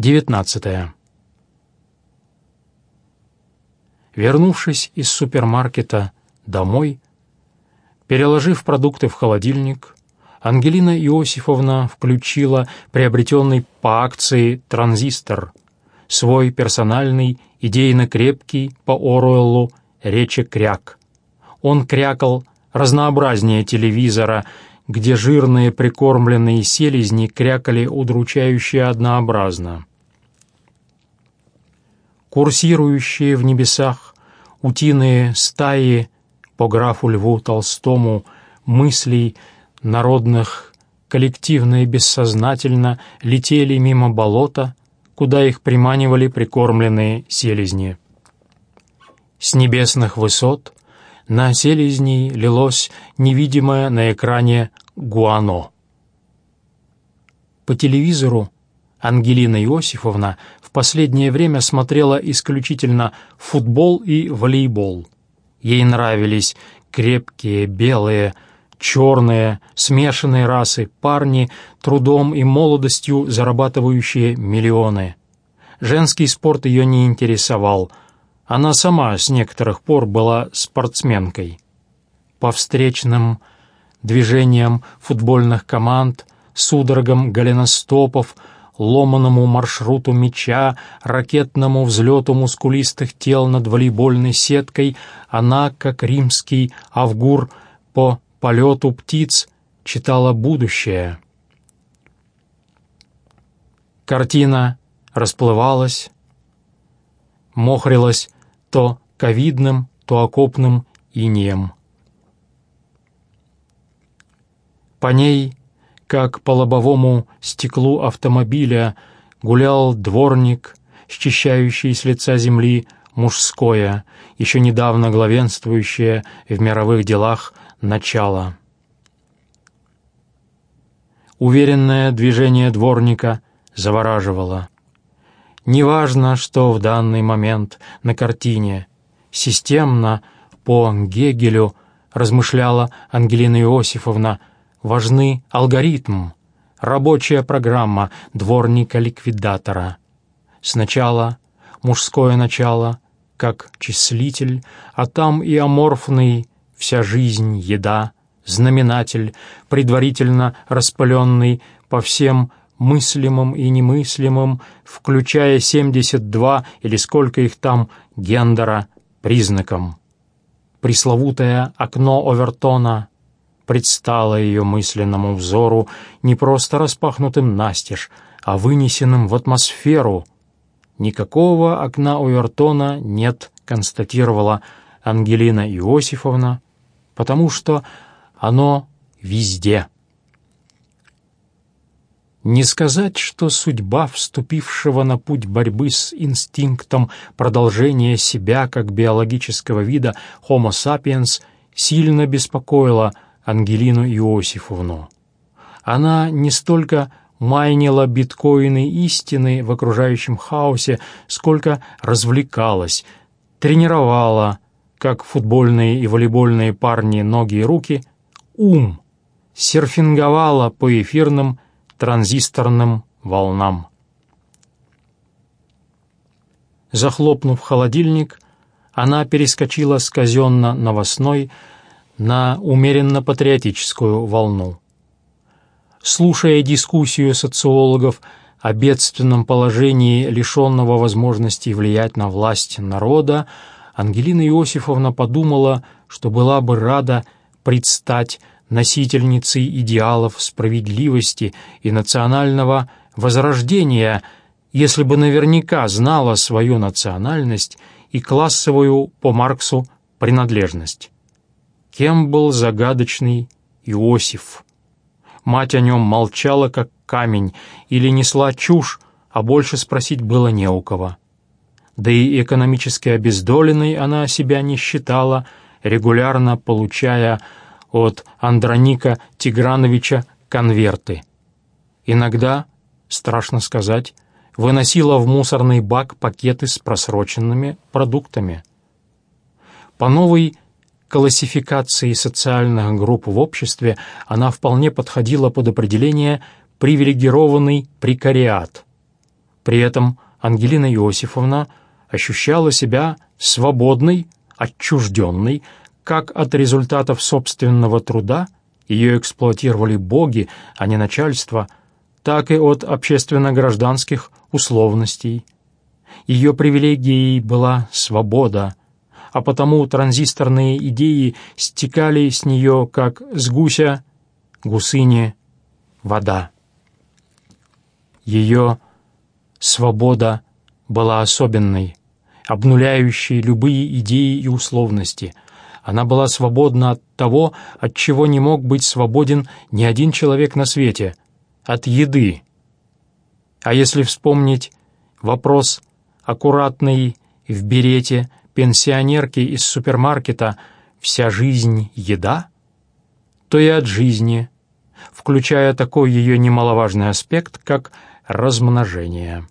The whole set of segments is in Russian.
19. Вернувшись из супермаркета домой, переложив продукты в холодильник, Ангелина Иосифовна включила приобретенный по акции «Транзистор», свой персональный, идейно крепкий по Оруэллу речи кряк. Он крякал разнообразнее телевизора, где жирные прикормленные селезни крякали удручающе однообразно. Курсирующие в небесах утиные стаи по графу Льву Толстому мыслей народных коллективно и бессознательно летели мимо болота, куда их приманивали прикормленные селезни. С небесных высот на селезней лилось невидимое на экране гуано. По телевизору Ангелина Иосифовна в последнее время смотрела исключительно футбол и волейбол. Ей нравились крепкие, белые, черные, смешанные расы, парни, трудом и молодостью зарабатывающие миллионы. Женский спорт ее не интересовал. Она сама с некоторых пор была спортсменкой. По встречным движениям футбольных команд, судорогам голеностопов, ломаному маршруту мяча, ракетному взлету мускулистых тел над волейбольной сеткой, она, как римский авгур по полету птиц, читала будущее. Картина расплывалась, мохрилась то ковидным, то окопным инеем. По ней, как по лобовому стеклу автомобиля, гулял дворник, счищающий с лица земли мужское, еще недавно главенствующее в мировых делах начало. Уверенное движение дворника завораживало. Неважно, что в данный момент на картине, системно по Гегелю размышляла Ангелина Иосифовна, важны алгоритм, рабочая программа дворника-ликвидатора. Сначала мужское начало, как числитель, а там и аморфный, вся жизнь, еда, знаменатель, предварительно распыленный по всем мыслимым и немыслимым, включая 72 или сколько их там гендера, признаком. Пресловутое окно Овертона предстало ее мысленному взору не просто распахнутым настежь, а вынесенным в атмосферу. Никакого окна Овертона нет, констатировала Ангелина Иосифовна, потому что оно везде. Не сказать, что судьба вступившего на путь борьбы с инстинктом продолжения себя как биологического вида Homo sapiens сильно беспокоила Ангелину Иосифовну. Она не столько майнила биткоины истины в окружающем хаосе, сколько развлекалась, тренировала, как футбольные и волейбольные парни ноги и руки, ум, серфинговала по эфирным транзисторным волнам. Захлопнув холодильник, она перескочила с казенно-новостной на умеренно-патриотическую волну. Слушая дискуссию социологов о бедственном положении лишенного возможности влиять на власть народа, Ангелина Иосифовна подумала, что была бы рада предстать носительницей идеалов справедливости и национального возрождения, если бы наверняка знала свою национальность и классовую по Марксу принадлежность. Кем был загадочный Иосиф? Мать о нем молчала, как камень, или несла чушь, а больше спросить было не у кого. Да и экономически обездоленной она себя не считала, регулярно получая от Андроника Тиграновича конверты. Иногда, страшно сказать, выносила в мусорный бак пакеты с просроченными продуктами. По новой классификации социальных групп в обществе она вполне подходила под определение «привилегированный прекариат». При этом Ангелина Иосифовна ощущала себя свободной, отчужденной, как от результатов собственного труда, ее эксплуатировали боги, а не начальство, так и от общественно-гражданских условностей. Ее привилегией была свобода, а потому транзисторные идеи стекали с нее, как с гуся, гусыни, вода. Ее свобода была особенной, обнуляющей любые идеи и условности. Она была свободна от того, от чего не мог быть свободен ни один человек на свете — от еды. А если вспомнить вопрос аккуратный в берете пенсионерки из супермаркета «Вся жизнь — еда», то и от жизни, включая такой ее немаловажный аспект, как размножение.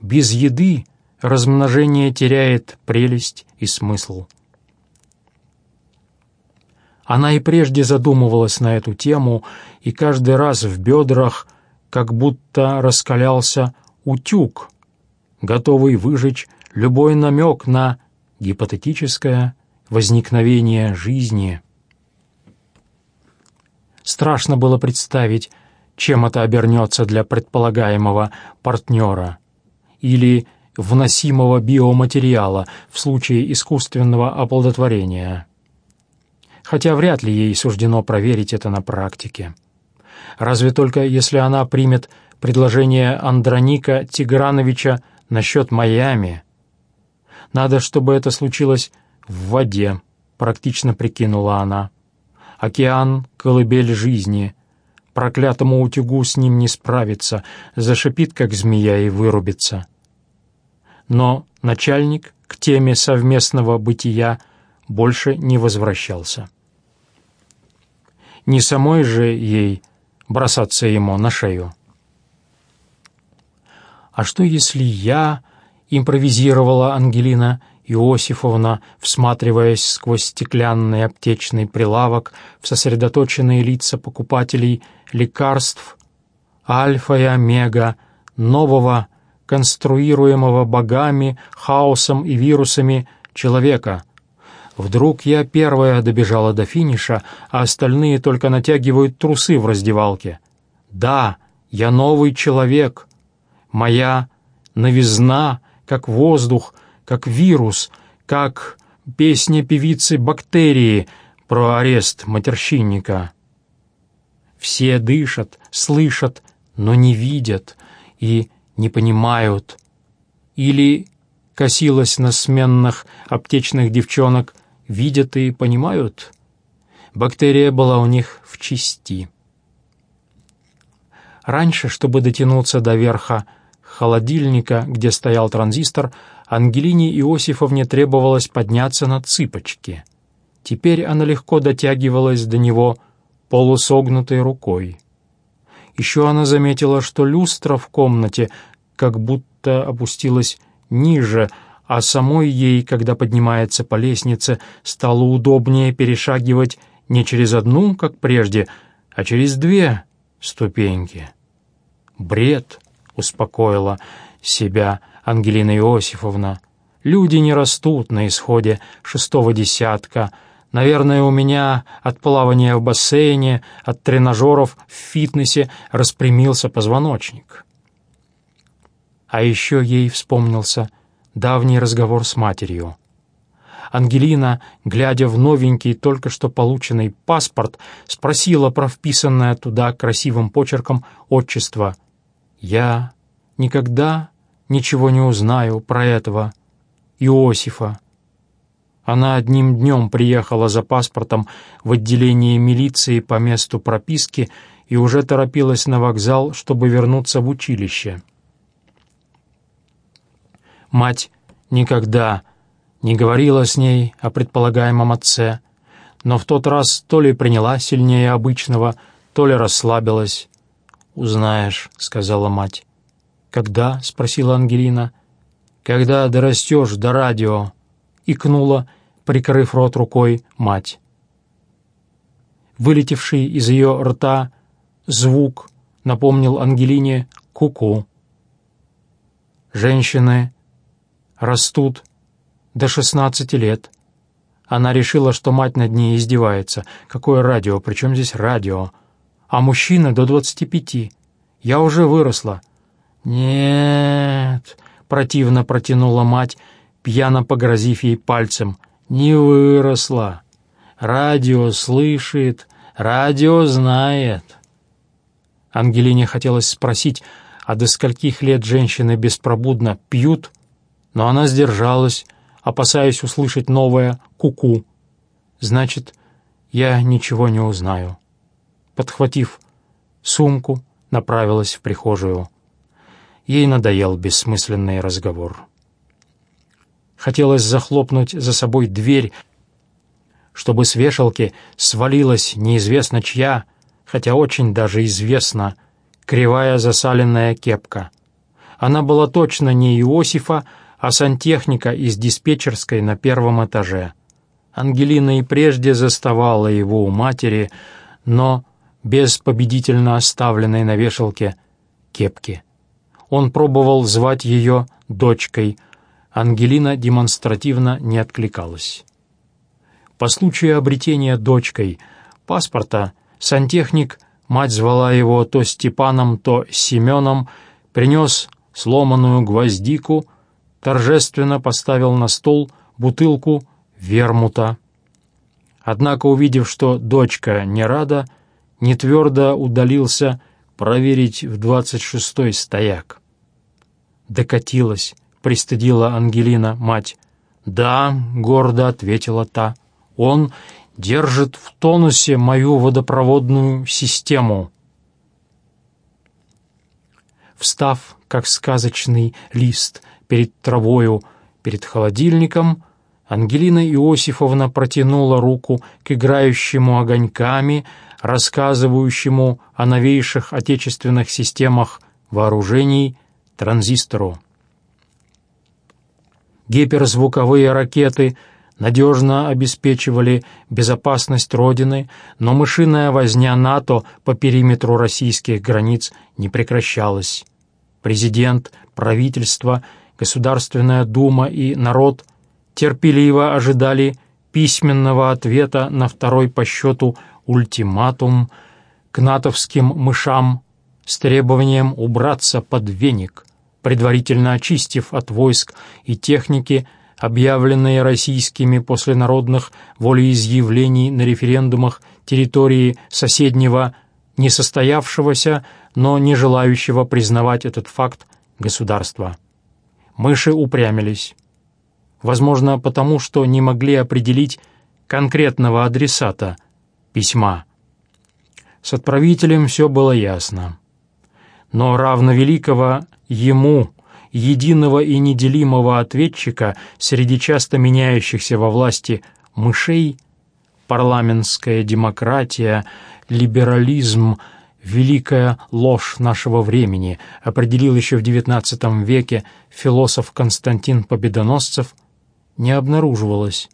Без еды размножение теряет прелесть и смысл. Она и прежде задумывалась на эту тему, и каждый раз в бедрах как будто раскалялся утюг, готовый выжечь любой намек на гипотетическое возникновение жизни. Страшно было представить, чем это обернется для предполагаемого партнера или вносимого биоматериала в случае искусственного оплодотворения. Хотя вряд ли ей суждено проверить это на практике. Разве только если она примет предложение Андроника Тиграновича насчет Майами. Надо, чтобы это случилось в воде, практично прикинула она. Океан — колыбель жизни. Проклятому утюгу с ним не справиться, зашипит, как змея, и вырубится. Но начальник к теме совместного бытия больше не возвращался. Не самой же ей бросаться ему на шею. «А что, если я...» — импровизировала Ангелина Иосифовна, всматриваясь сквозь стеклянный аптечный прилавок в сосредоточенные лица покупателей лекарств альфа и омега, нового, конструируемого богами, хаосом и вирусами человека. Вдруг я первая добежала до финиша, а остальные только натягивают трусы в раздевалке. Да, я новый человек, Моя новизна, как воздух, как вирус, как песня певицы бактерии про арест матерщинника. Все дышат, слышат, но не видят и не понимают. Или косилась на сменных аптечных девчонок, видят и понимают. Бактерия была у них в чести. Раньше, чтобы дотянуться до верха холодильника, где стоял транзистор, Ангелине Иосифовне требовалось подняться на цыпочки. Теперь она легко дотягивалась до него полусогнутой рукой. Еще она заметила, что люстра в комнате как будто опустилась ниже, а самой ей, когда поднимается по лестнице, стало удобнее перешагивать не через одну, как прежде, а через две ступеньки. Бред! Успокоила себя Ангелина Иосифовна. «Люди не растут на исходе шестого десятка. Наверное, у меня от плавания в бассейне, от тренажеров в фитнесе распрямился позвоночник». А еще ей вспомнился давний разговор с матерью. Ангелина, глядя в новенький, только что полученный паспорт, спросила про вписанное туда красивым почерком отчество — я никогда ничего не узнаю про этого Иосифа. Она одним днем приехала за паспортом в отделение милиции по месту прописки и уже торопилась на вокзал, чтобы вернуться в училище. Мать никогда не говорила с ней о предполагаемом отце, но в тот раз то ли приняла сильнее обычного, то ли расслабилась. «Узнаешь», — сказала мать. «Когда?» — спросила Ангелина. «Когда дорастешь до радио», — икнула, прикрыв рот рукой, мать. Вылетевший из ее рта звук напомнил Ангелине «ку-ку». Женщины растут до 16 лет. Она решила, что мать над ней издевается. Какое радио? Причем здесь радио? А мужчины до 25. Я уже выросла. «Нет», — противно протянула мать, пьяно погрозив ей пальцем. «Не выросла. Радио слышит, радио знает». Ангелине хотелось спросить, а до скольких лет женщины беспробудно пьют, но она сдержалась, опасаясь услышать новое «ку-ку». Значит, я ничего не узнаю. Подхватив сумку, направилась в прихожую. Ей надоел бессмысленный разговор. Хотелось захлопнуть за собой дверь, чтобы с вешалки свалилась неизвестно чья, хотя очень даже известно, кривая засаленная кепка. Она была точно не Иосифа, а сантехника из диспетчерской на первом этаже. Ангелина и прежде заставала его у матери, но без победительно оставленной на вешалке кепки. Он пробовал звать ее дочкой. Ангелина демонстративно не откликалась. По случаю обретения дочкой паспорта сантехник, мать звала его то Степаном, то Семеном, принес сломанную гвоздику, торжественно поставил на стол бутылку вермута. Однако, увидев, что дочка не рада, не твердо удалился проверить в двадцать шестой стояк. Докатилась, пристыдила Ангелина мать. «Да», — гордо ответила та, — «он держит в тонусе мою водопроводную систему». Встав, как сказочный лист, перед травою, перед холодильником, Ангелина Иосифовна протянула руку к играющему огоньками, рассказывающему о новейших отечественных системах вооружений транзистору. Гиперзвуковые ракеты надежно обеспечивали безопасность Родины, но мышиная возня НАТО по периметру российских границ не прекращалась. Президент, правительство, Государственная Дума и народ терпеливо ожидали письменного ответа на второй по счету ультиматум к натовским мышам с требованием убраться под веник, предварительно очистив от войск и техники, объявленные российскими после народных волеизъявлений на референдумах территории соседнего, несостоявшегося, но не желающего признавать этот факт государства. Мыши упрямились. Возможно, потому что не могли определить конкретного адресата – письма. С отправителем все было ясно. Но равновеликого ему, единого и неделимого ответчика среди часто меняющихся во власти мышей, парламентская демократия, либерализм, великая ложь нашего времени, определил еще в XIX веке философ Константин Победоносцев, не обнаруживалось.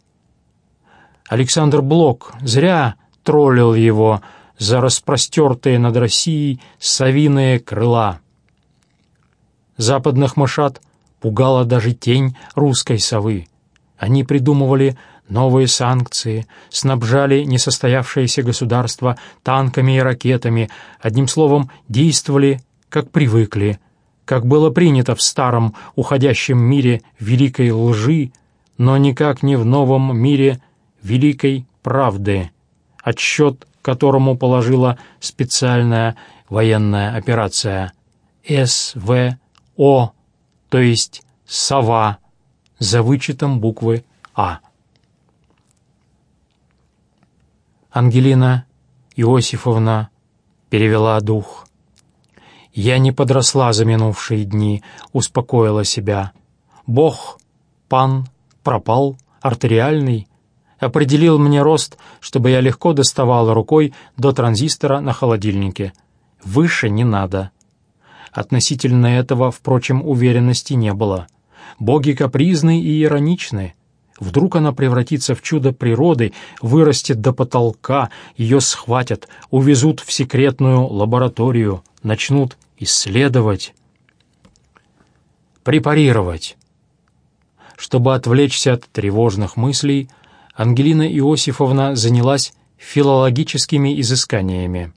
Александр Блок зря троллил его за распростертые над Россией совиные крыла. Западных мышат пугала даже тень русской совы. Они придумывали новые санкции, снабжали несостоявшееся государство танками и ракетами, одним словом, действовали, как привыкли, как было принято в старом уходящем мире великой лжи, но никак не в новом мире великой правды отсчет которому положила специальная военная операция СВО, то есть «Сова», за вычетом буквы «А». Ангелина Иосифовна перевела дух. «Я не подросла за минувшие дни», — успокоила себя. «Бог, пан, пропал, артериальный, определил мне рост, чтобы я легко доставала рукой до транзистора на холодильнике. Выше не надо. Относительно этого, впрочем, уверенности не было. Боги капризны и ироничны. Вдруг она превратится в чудо природы, вырастет до потолка, ее схватят, увезут в секретную лабораторию, начнут исследовать. препарировать. Чтобы отвлечься от тревожных мыслей, Ангелина Иосифовна занялась филологическими изысканиями.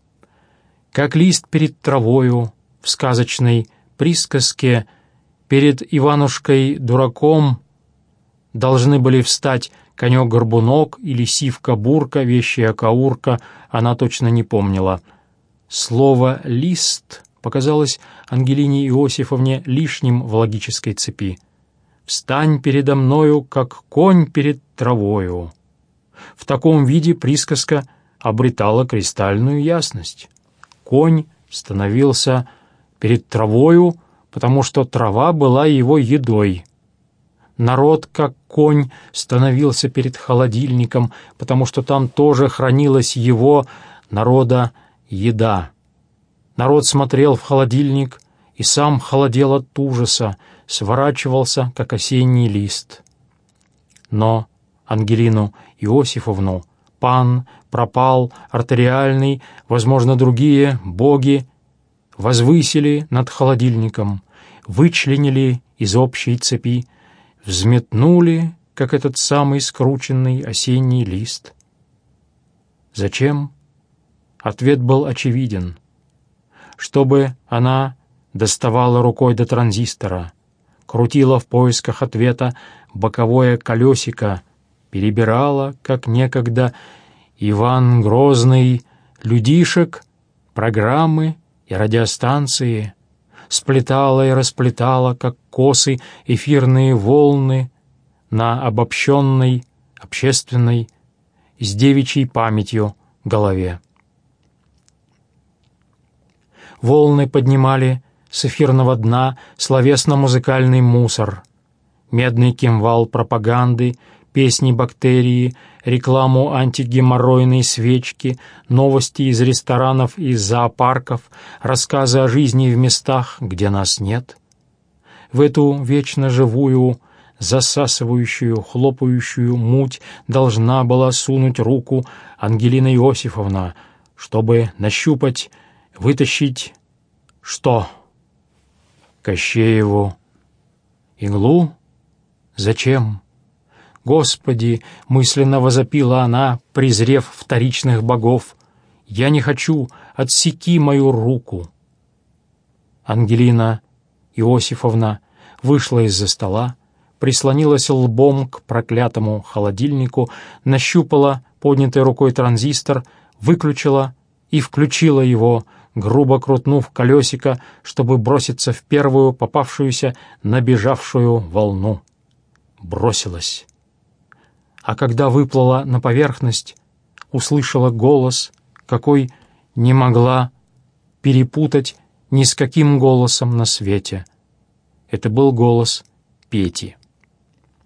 Как лист перед травою в сказочной присказке перед Иванушкой-дураком должны были встать конек-горбунок или сивка-бурка, вещая каурка, она точно не помнила. Слово «лист» показалось Ангелине Иосифовне лишним в логической цепи. «Встань передо мною, как конь перед травою». В таком виде присказка обретала кристальную ясность. Конь становился перед травою, потому что трава была его едой. Народ, как конь, становился перед холодильником, потому что там тоже хранилась его, народа, еда. Народ смотрел в холодильник и сам холодел от ужаса, сворачивался, как осенний лист. Но Ангелину Иосифовну пан, пропал, артериальный, возможно, другие боги возвысили над холодильником, вычленили из общей цепи, взметнули, как этот самый скрученный осенний лист. Зачем? Ответ был очевиден. Чтобы она доставала рукой до транзистора, крутила в поисках ответа боковое колесико, перебирала, как некогда Иван Грозный, людишек, программы и радиостанции, сплетала и расплетала, как косы, эфирные волны на обобщенной, общественной, с девичьей памятью голове. Волны поднимали с эфирного дна словесно-музыкальный мусор, медный кимвал пропаганды, песни бактерии, рекламу антигеморройной свечки, новости из ресторанов и зоопарков, рассказы о жизни в местах, где нас нет. В эту вечно живую, засасывающую, хлопающую муть должна была сунуть руку Ангелина Иосифовна, чтобы нащупать, вытащить что? Кощееву иглу? Зачем? «Господи!» — мысленно возопила она, презрев вторичных богов. «Я не хочу! Отсеки мою руку!» Ангелина Иосифовна вышла из-за стола, прислонилась лбом к проклятому холодильнику, нащупала поднятой рукой транзистор, выключила и включила его, грубо крутнув колесико, чтобы броситься в первую попавшуюся набежавшую волну. Бросилась а когда выплыла на поверхность, услышала голос, какой не могла перепутать ни с каким голосом на свете. Это был голос Пети.